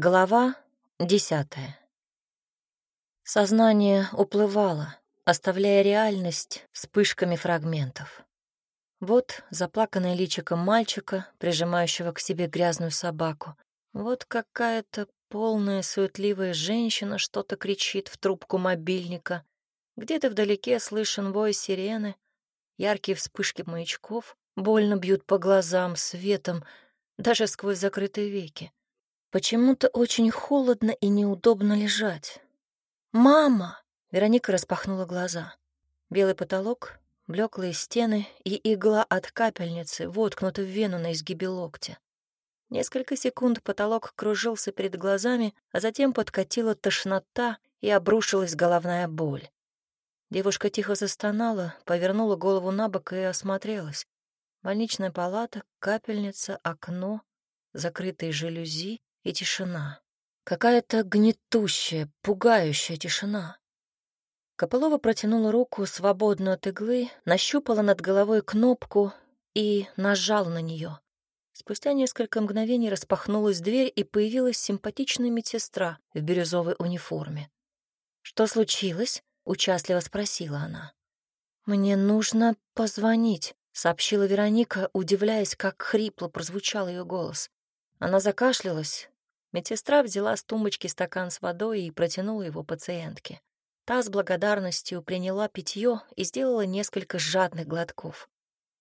Глава десятая. Сознание уплывало, оставляя реальность вспышками фрагментов. Вот заплаканное личико мальчика, прижимающего к себе грязную собаку. Вот какая-то полная суетливая женщина что-то кричит в трубку мобильника. Где-то вдалеке слышен вой сирены, яркие вспышки маячков больно бьют по глазам светом, даже сквозь закрытые веки. Почему-то очень холодно и неудобно лежать. «Мама!» — Вероника распахнула глаза. Белый потолок, блеклые стены и игла от капельницы воткнуты в вену на изгибе локтя. Несколько секунд потолок кружился перед глазами, а затем подкатила тошнота и обрушилась головная боль. Девушка тихо застонала, повернула голову на бок и осмотрелась. Больничная палата, капельница, окно, закрытые жалюзи, и тишина. Какая-то гнетущая, пугающая тишина. Копылова протянула руку, свободную от иглы, нащупала над головой кнопку и нажала на нее. Спустя несколько мгновений распахнулась дверь, и появилась симпатичная медсестра в бирюзовой униформе. «Что случилось?» — участливо спросила она. «Мне нужно позвонить», — сообщила Вероника, удивляясь, как хрипло прозвучал ее голос. Она закашлялась, Медсестра взяла с тумбочки стакан с водой и протянула его пациентке. Та с благодарностью приняла питье и сделала несколько жадных глотков.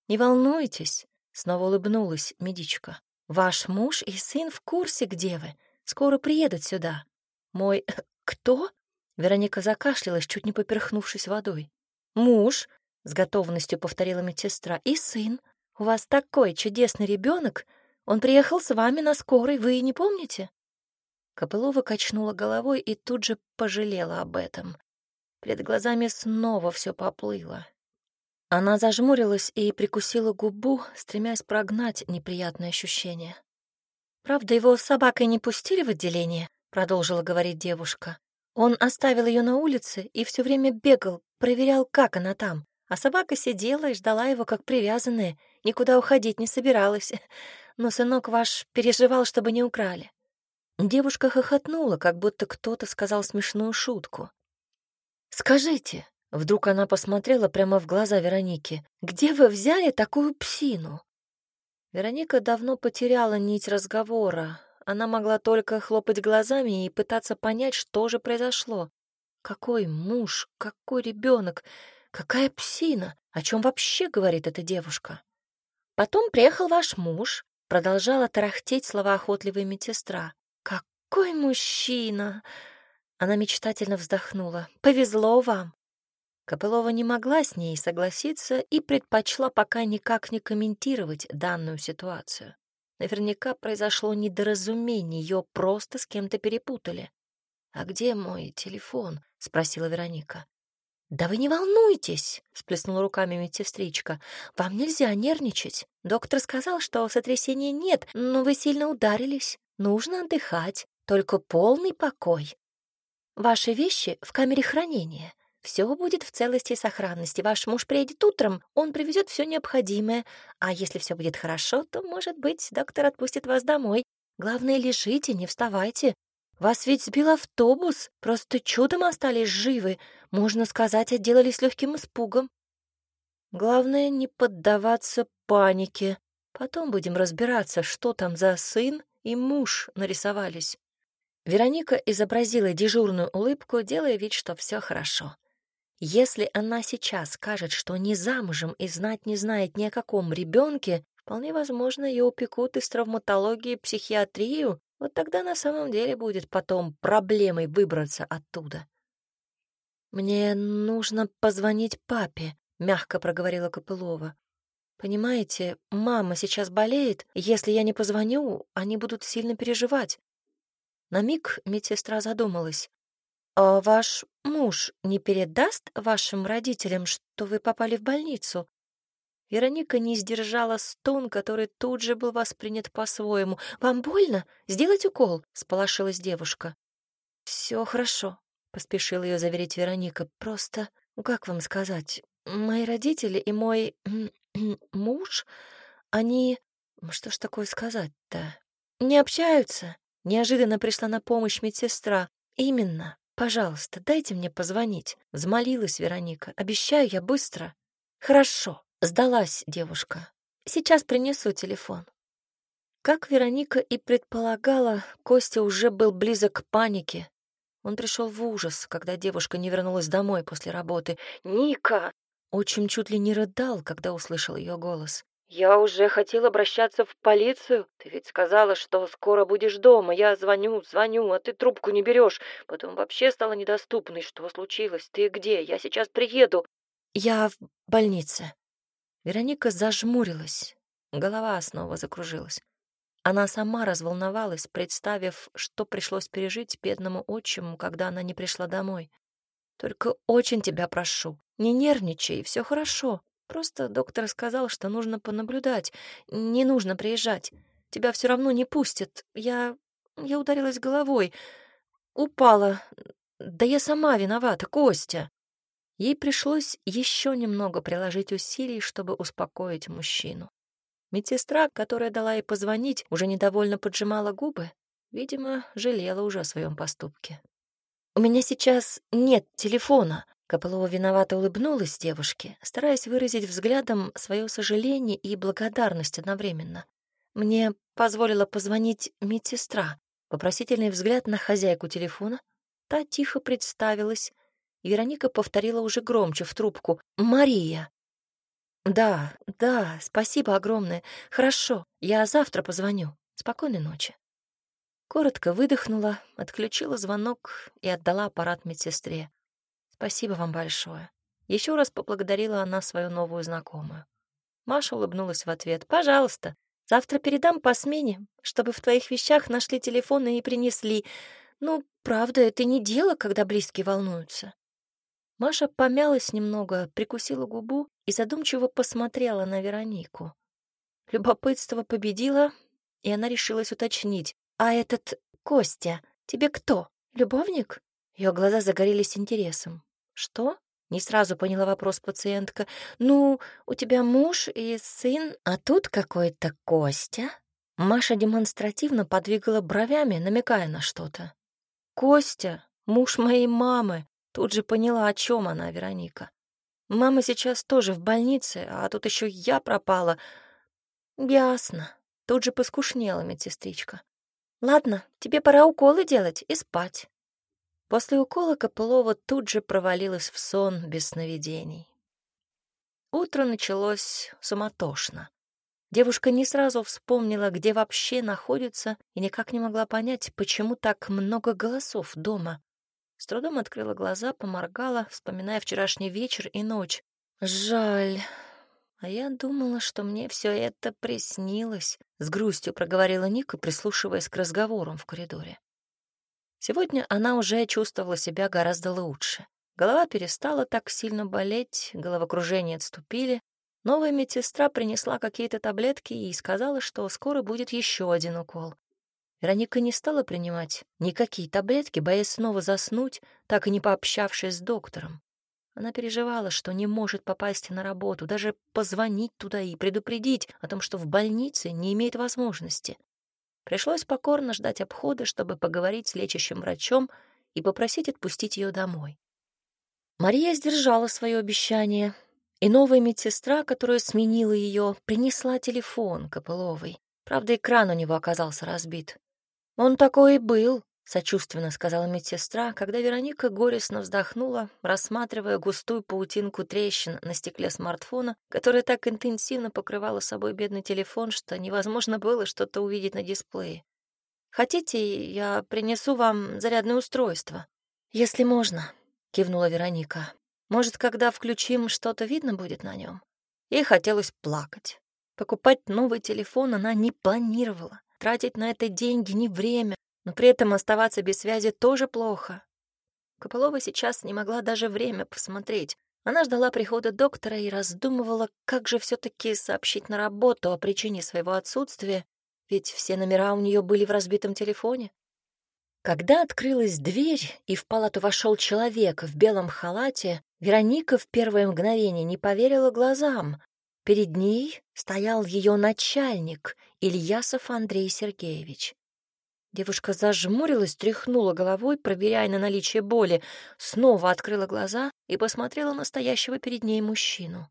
«Не волнуйтесь», — снова улыбнулась медичка. «Ваш муж и сын в курсе, где вы. Скоро приедут сюда. Мой... кто?» Вероника закашлялась, чуть не поперхнувшись водой. «Муж», — с готовностью повторила медсестра, — «и сын. У вас такой чудесный ребенок. Он приехал с вами на скорой, вы не помните?» Копылова качнула головой и тут же пожалела об этом. Перед глазами снова все поплыло. Она зажмурилась и прикусила губу, стремясь прогнать неприятное ощущение. «Правда, его с собакой не пустили в отделение?» — продолжила говорить девушка. «Он оставил ее на улице и все время бегал, проверял, как она там. А собака сидела и ждала его, как привязанная, никуда уходить не собиралась. Но сынок ваш переживал, чтобы не украли. Девушка хохотнула, как будто кто-то сказал смешную шутку. «Скажите», — вдруг она посмотрела прямо в глаза Вероники, «где вы взяли такую псину?» Вероника давно потеряла нить разговора. Она могла только хлопать глазами и пытаться понять, что же произошло. Какой муж, какой ребенок, какая псина? О чем вообще говорит эта девушка? Потом приехал ваш муж, продолжала тарахтеть слова охотливой медсестра. «Какой мужчина!» Она мечтательно вздохнула. «Повезло вам!» Копылова не могла с ней согласиться и предпочла пока никак не комментировать данную ситуацию. Наверняка произошло недоразумение, ее просто с кем-то перепутали. «А где мой телефон?» — спросила Вероника. «Да вы не волнуйтесь!» — сплеснула руками медсестричка. «Вам нельзя нервничать. Доктор сказал, что сотрясения нет, но вы сильно ударились. Нужно отдыхать. Только полный покой. Ваши вещи в камере хранения. Все будет в целости и сохранности. Ваш муж приедет утром, он привезет все необходимое. А если все будет хорошо, то, может быть, доктор отпустит вас домой. Главное, лежите, не вставайте. Вас ведь сбил автобус, просто чудом остались живы. Можно сказать, отделались легким испугом. Главное, не поддаваться панике. Потом будем разбираться, что там за сын и муж нарисовались. Вероника изобразила дежурную улыбку, делая вид, что все хорошо. Если она сейчас скажет, что не замужем и знать не знает ни о каком ребенке, вполне возможно, ее упекут из травматологии психиатрию, вот тогда на самом деле будет потом проблемой выбраться оттуда. «Мне нужно позвонить папе», — мягко проговорила Копылова. «Понимаете, мама сейчас болеет, если я не позвоню, они будут сильно переживать. На миг медсестра задумалась. «А ваш муж не передаст вашим родителям, что вы попали в больницу?» Вероника не сдержала стон, который тут же был воспринят по-своему. «Вам больно? Сделать укол?» — сполошилась девушка. «Все хорошо», — поспешила ее заверить Вероника. «Просто, ну как вам сказать, мои родители и мой муж, они... Что ж такое сказать-то? Не общаются. Неожиданно пришла на помощь медсестра. «Именно. Пожалуйста, дайте мне позвонить», — взмолилась Вероника. «Обещаю, я быстро». «Хорошо», — сдалась девушка. «Сейчас принесу телефон». Как Вероника и предполагала, Костя уже был близок к панике. Он пришел в ужас, когда девушка не вернулась домой после работы. «Ника!» Отчим чуть ли не рыдал, когда услышал ее голос. «Я уже хотел обращаться в полицию. Ты ведь сказала, что скоро будешь дома. Я звоню, звоню, а ты трубку не берешь. Потом вообще стала недоступной. Что случилось? Ты где? Я сейчас приеду». «Я в больнице». Вероника зажмурилась. Голова снова закружилась. Она сама разволновалась, представив, что пришлось пережить бедному отчиму, когда она не пришла домой. «Только очень тебя прошу, не нервничай, все хорошо. Просто доктор сказал, что нужно понаблюдать, не нужно приезжать. Тебя все равно не пустят. Я... я ударилась головой, упала. Да я сама виновата, Костя». Ей пришлось еще немного приложить усилий, чтобы успокоить мужчину. Медсестра, которая дала ей позвонить, уже недовольно поджимала губы. Видимо, жалела уже о своем поступке. «У меня сейчас нет телефона», — Копылова виновато улыбнулась девушке, стараясь выразить взглядом свое сожаление и благодарность одновременно. «Мне позволила позвонить медсестра». Вопросительный взгляд на хозяйку телефона. Та тихо представилась. Вероника повторила уже громче в трубку. «Мария». «Да, да, спасибо огромное. Хорошо, я завтра позвоню. Спокойной ночи». Коротко выдохнула, отключила звонок и отдала аппарат медсестре. «Спасибо вам большое». Еще раз поблагодарила она свою новую знакомую. Маша улыбнулась в ответ. «Пожалуйста, завтра передам по смене, чтобы в твоих вещах нашли телефоны и принесли. Ну, правда, это не дело, когда близкие волнуются. Маша помялась немного, прикусила губу и задумчиво посмотрела на Веронику. Любопытство победило, и она решилась уточнить. «А этот Костя, тебе кто? Любовник?» Ее глаза загорелись интересом. «Что?» — не сразу поняла вопрос пациентка. «Ну, у тебя муж и сын, а тут какой-то Костя?» Маша демонстративно подвигала бровями, намекая на что-то. «Костя, муж моей мамы, Тут же поняла, о чем она, Вероника. Мама сейчас тоже в больнице, а тут еще я пропала. Ясно. Тут же поскушнела медсестричка. Ладно, тебе пора уколы делать и спать. После укола Копылова тут же провалилась в сон без сновидений. Утро началось суматошно. Девушка не сразу вспомнила, где вообще находится, и никак не могла понять, почему так много голосов дома. С трудом открыла глаза, поморгала, вспоминая вчерашний вечер и ночь. Жаль. А я думала, что мне все это приснилось, с грустью проговорила Ника, прислушиваясь к разговорам в коридоре. Сегодня она уже чувствовала себя гораздо лучше. Голова перестала так сильно болеть, головокружение отступили. Новая медсестра принесла какие-то таблетки и сказала, что скоро будет еще один укол. Вероника не стала принимать никакие таблетки, боясь снова заснуть, так и не пообщавшись с доктором. Она переживала, что не может попасть на работу, даже позвонить туда и предупредить о том, что в больнице не имеет возможности. Пришлось покорно ждать обхода, чтобы поговорить с лечащим врачом и попросить отпустить ее домой. Мария сдержала свое обещание, и новая медсестра, которая сменила ее, принесла телефон Копыловой. Правда, экран у него оказался разбит. «Он такой и был», — сочувственно сказала медсестра, когда Вероника горестно вздохнула, рассматривая густую паутинку трещин на стекле смартфона, которая так интенсивно покрывала собой бедный телефон, что невозможно было что-то увидеть на дисплее. «Хотите, я принесу вам зарядное устройство?» «Если можно», — кивнула Вероника. «Может, когда включим, что-то видно будет на нем?» Ей хотелось плакать. Покупать новый телефон она не планировала. Тратить на это деньги не время, но при этом оставаться без связи тоже плохо. Копылова сейчас не могла даже время посмотреть. Она ждала прихода доктора и раздумывала, как же все таки сообщить на работу о причине своего отсутствия, ведь все номера у нее были в разбитом телефоне. Когда открылась дверь, и в палату вошел человек в белом халате, Вероника в первое мгновение не поверила глазам. Перед ней стоял ее начальник, Ильясов Андрей Сергеевич. Девушка зажмурилась, тряхнула головой, проверяя на наличие боли, снова открыла глаза и посмотрела на стоящего перед ней мужчину.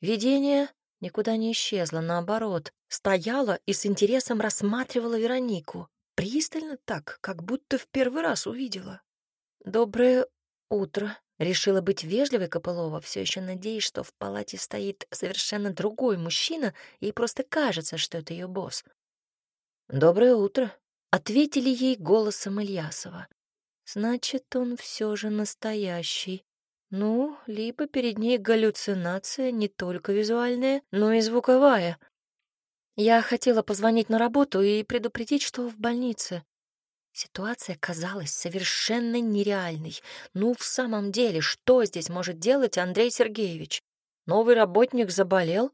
Видение никуда не исчезло, наоборот, стояла и с интересом рассматривала Веронику. Пристально так, как будто в первый раз увидела. «Доброе утро», — решила быть вежливой Копылова, все еще надеясь, что в палате стоит совершенно другой мужчина, и просто кажется, что это ее босс. «Доброе утро», Ответили ей голосом Ильясова. Значит, он все же настоящий. Ну, либо перед ней галлюцинация не только визуальная, но и звуковая. Я хотела позвонить на работу и предупредить, что в больнице. Ситуация казалась совершенно нереальной. Ну, в самом деле, что здесь может делать Андрей Сергеевич? Новый работник заболел,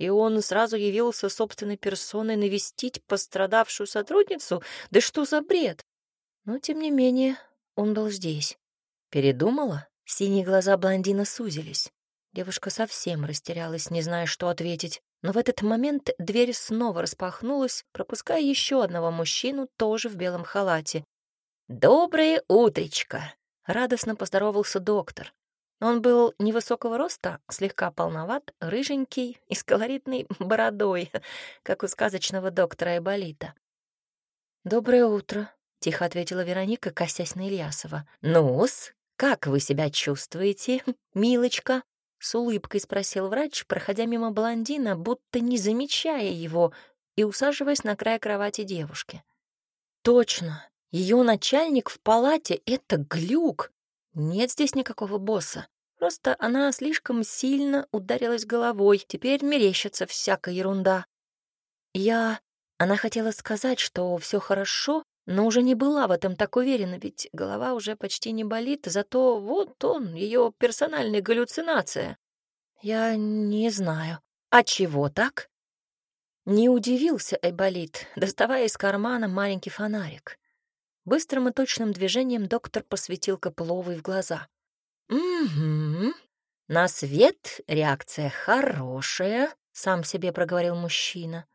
и он сразу явился собственной персоной навестить пострадавшую сотрудницу? Да что за бред? Но, тем не менее, он был здесь. Передумала? Синие глаза блондина сузились. Девушка совсем растерялась, не зная, что ответить. Но в этот момент дверь снова распахнулась, пропуская еще одного мужчину, тоже в белом халате. «Доброе утречко!» — радостно поздоровался доктор. Он был невысокого роста, слегка полноват, рыженький и с колоритной бородой, как у сказочного доктора Эболита. «Доброе утро», — тихо ответила Вероника, косясь на Ильясова. «Ну-с, как вы себя чувствуете, милочка?» — с улыбкой спросил врач, проходя мимо блондина, будто не замечая его и усаживаясь на край кровати девушки. «Точно, ее начальник в палате — это глюк, нет здесь никакого босса. Просто она слишком сильно ударилась головой. Теперь мерещится всякая ерунда. Я... Она хотела сказать, что все хорошо, но уже не была в этом так уверена, ведь голова уже почти не болит, зато вот он, ее персональная галлюцинация. Я не знаю. А чего так? Не удивился Айболит, доставая из кармана маленький фонарик. Быстрым и точным движением доктор посветил Копыловой в глаза. «Угу. На свет реакция хорошая», — сам себе проговорил мужчина.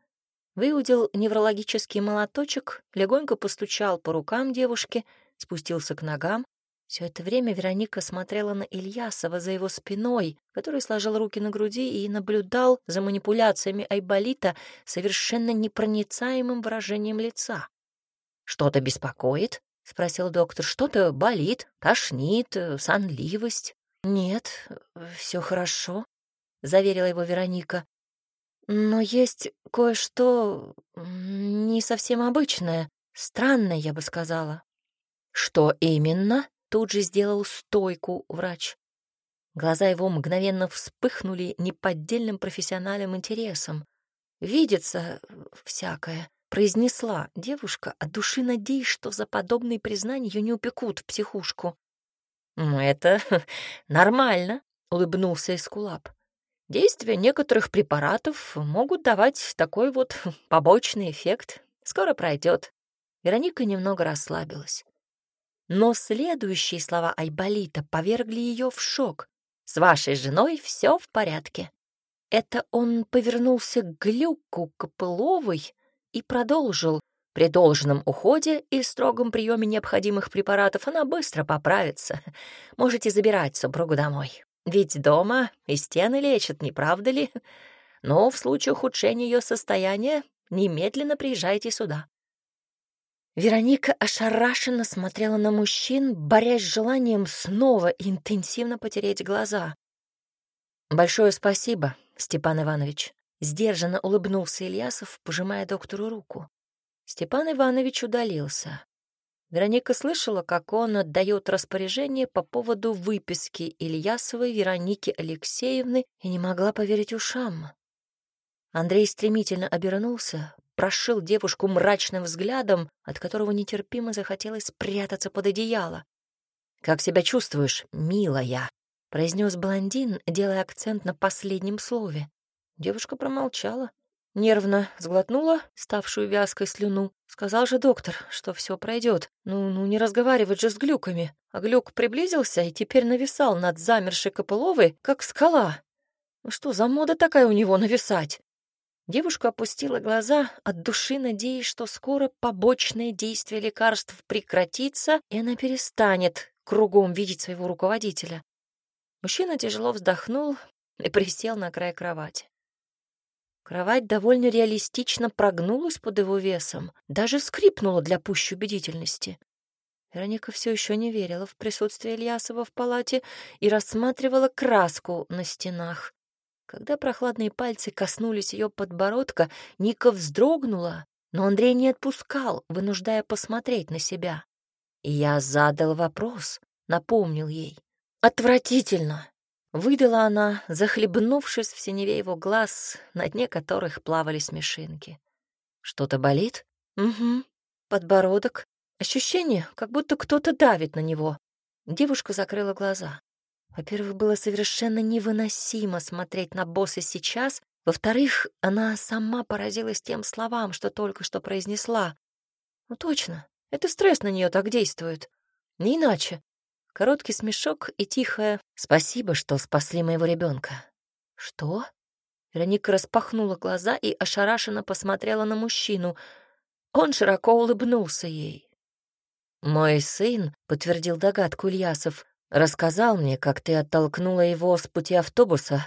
Выудил неврологический молоточек, легонько постучал по рукам девушки, спустился к ногам. Все это время Вероника смотрела на Ильясова за его спиной, который сложил руки на груди и наблюдал за манипуляциями Айболита совершенно непроницаемым выражением лица. «Что-то беспокоит?» — спросил доктор. «Что-то болит, тошнит, э, сонливость?» «Нет, все хорошо», — заверила его Вероника. «Но есть кое-что не совсем обычное, странное, я бы сказала». «Что именно?» — тут же сделал стойку врач. Глаза его мгновенно вспыхнули неподдельным профессиональным интересом. «Видится всякое», произнесла девушка, от души надеясь, что за подобные признания ее не упекут в психушку. «Ну, это нормально», — улыбнулся Эскулап. «Действия некоторых препаратов могут давать такой вот побочный эффект. Скоро пройдет». Вероника немного расслабилась. Но следующие слова Айболита повергли ее в шок. «С вашей женой все в порядке». Это он повернулся к Глюку Копыловой, и продолжил. При должном уходе и строгом приеме необходимых препаратов она быстро поправится. Можете забирать супругу домой. Ведь дома и стены лечат, не правда ли? Но в случае ухудшения ее состояния немедленно приезжайте сюда. Вероника ошарашенно смотрела на мужчин, борясь с желанием снова интенсивно потереть глаза. «Большое спасибо, Степан Иванович», Сдержанно улыбнулся Ильясов, пожимая доктору руку. Степан Иванович удалился. Вероника слышала, как он отдает распоряжение по поводу выписки Ильясовой Вероники Алексеевны и не могла поверить ушам. Андрей стремительно обернулся, прошил девушку мрачным взглядом, от которого нетерпимо захотелось спрятаться под одеяло. «Как себя чувствуешь, милая?» — произнес блондин, делая акцент на последнем слове. Девушка промолчала, нервно сглотнула ставшую вязкой слюну. Сказал же доктор, что все пройдет. Ну, ну не разговаривать же с глюками. А глюк приблизился и теперь нависал над замершей Копыловой, как скала. Ну что за мода такая у него нависать? Девушка опустила глаза, от души надеясь, что скоро побочное действие лекарств прекратится, и она перестанет кругом видеть своего руководителя. Мужчина тяжело вздохнул и присел на край кровати. Кровать довольно реалистично прогнулась под его весом, даже скрипнула для пущей убедительности. Вероника все еще не верила в присутствие Ильясова в палате и рассматривала краску на стенах. Когда прохладные пальцы коснулись ее подбородка, Ника вздрогнула, но Андрей не отпускал, вынуждая посмотреть на себя. Я задал вопрос, напомнил ей. «Отвратительно!» — выдала она, захлебнувшись в синеве его глаз, на дне которых плавали смешинки. «Что-то болит?» «Угу. Подбородок. Ощущение, как будто кто-то давит на него». Девушка закрыла глаза. Во-первых, было совершенно невыносимо смотреть на босса сейчас. Во-вторых, она сама поразилась тем словам, что только что произнесла. Ну точно, это стресс на нее так действует. Не иначе. Короткий смешок и тихое «Спасибо, что спасли моего ребенка». «Что?» Вероника распахнула глаза и ошарашенно посмотрела на мужчину. Он широко улыбнулся ей. «Мой сын», — подтвердил догадку Ильясов, Рассказал мне, как ты оттолкнула его с пути автобуса,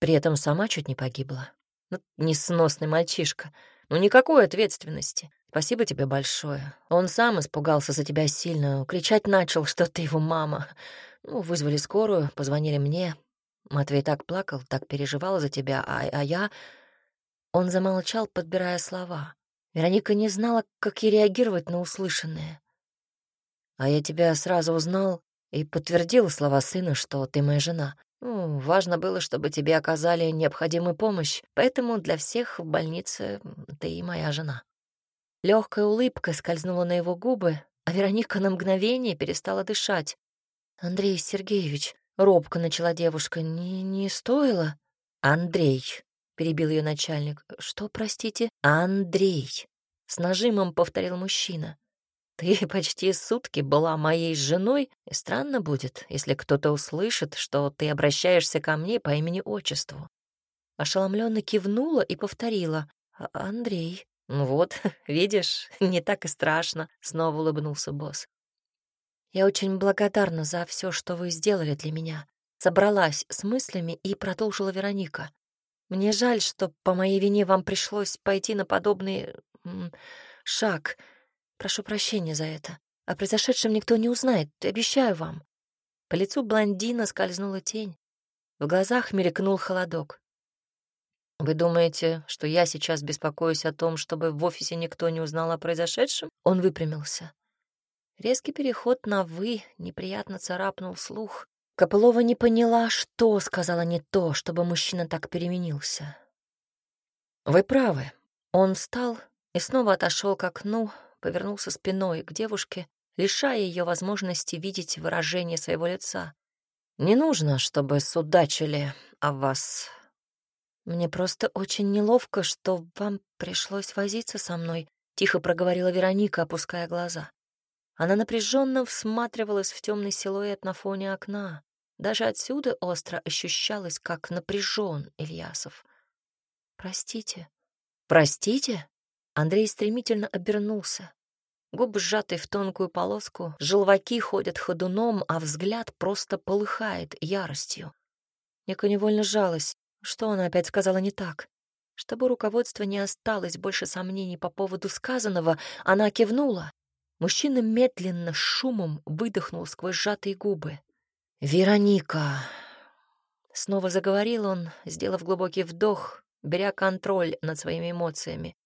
при этом сама чуть не погибла. Ну, несносный мальчишка. Ну, никакой ответственности. Спасибо тебе большое. Он сам испугался за тебя сильно, кричать начал, что ты его мама. Ну, вызвали скорую, позвонили мне. Матвей так плакал, так переживал за тебя, а, а я... Он замолчал, подбирая слова. Вероника не знала, как ей реагировать на услышанное. А я тебя сразу узнал и подтвердил слова сына, что ты моя жена. Ну, важно было, чтобы тебе оказали необходимую помощь, поэтому для всех в больнице ты и моя жена». Легкая улыбка скользнула на его губы, а Вероника на мгновение перестала дышать. «Андрей Сергеевич», — робко начала девушка, — «не, не стоило?» «Андрей», — перебил ее начальник. «Что, простите?» «Андрей», — с нажимом повторил мужчина. Ты почти сутки была моей женой, и странно будет, если кто-то услышит, что ты обращаешься ко мне по имени-отчеству». Ошеломленно кивнула и повторила. «А, «Андрей». «Ну вот, видишь, не так и страшно», — снова улыбнулся босс. «Я очень благодарна за все, что вы сделали для меня». Собралась с мыслями и продолжила Вероника. «Мне жаль, что по моей вине вам пришлось пойти на подобный шаг. Прошу прощения за это. О произошедшем никто не узнает, обещаю вам. По лицу блондина скользнула тень. В глазах мелькнул холодок. «Вы думаете, что я сейчас беспокоюсь о том, чтобы в офисе никто не узнал о произошедшем?» Он выпрямился. Резкий переход на «вы» неприятно царапнул слух. Копылова не поняла, что сказала не то, чтобы мужчина так переменился. «Вы правы». Он встал и снова отошел к окну, повернулся спиной к девушке, лишая ее возможности видеть выражение своего лица. «Не нужно, чтобы судачили о вас. Мне просто очень неловко, что вам пришлось возиться со мной», — тихо проговорила Вероника, опуская глаза. Она напряженно всматривалась в темный силуэт на фоне окна. Даже отсюда остро ощущалось, как напряжен Ильясов. «Простите». «Простите?» Андрей стремительно обернулся. Губы сжаты в тонкую полоску, желваки ходят ходуном, а взгляд просто полыхает яростью. Ника невольно жалась. Что она опять сказала не так? Чтобы у руководства не осталось больше сомнений по поводу сказанного, она кивнула. Мужчина медленно, шумом выдохнул сквозь сжатые губы. «Вероника!» Снова заговорил он, сделав глубокий вдох, беря контроль над своими эмоциями.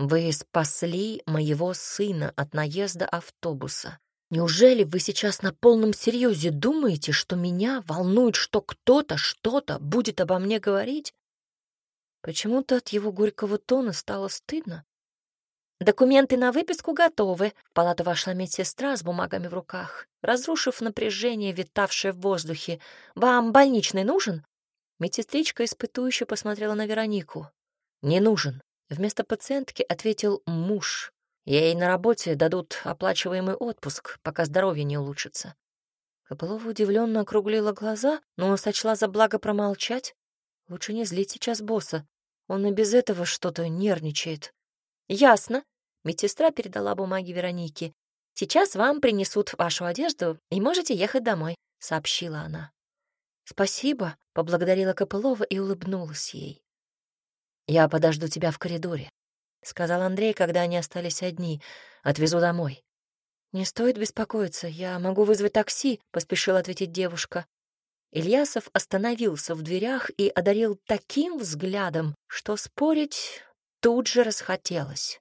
Вы спасли моего сына от наезда автобуса. Неужели вы сейчас на полном серьезе думаете, что меня волнует, что кто-то что-то будет обо мне говорить? Почему-то от его горького тона стало стыдно. «Документы на выписку готовы», — в палату вошла медсестра с бумагами в руках, разрушив напряжение, витавшее в воздухе. «Вам больничный нужен?» Медсестричка испытующе посмотрела на Веронику. «Не нужен», Вместо пациентки ответил муж. Ей на работе дадут оплачиваемый отпуск, пока здоровье не улучшится. Копылова удивленно округлила глаза, но сочла за благо промолчать. Лучше не злить сейчас босса. Он и без этого что-то нервничает. Ясно. Медсестра передала бумаги Веронике. Сейчас вам принесут вашу одежду, и можете ехать домой, сообщила она. Спасибо, поблагодарила Копылова и улыбнулась ей. Я подожду тебя в коридоре, сказал Андрей, когда они остались одни. Отвезу домой. Не стоит беспокоиться, я могу вызвать такси, поспешила ответить девушка. Ильясов остановился в дверях и одарил таким взглядом, что спорить тут же расхотелось.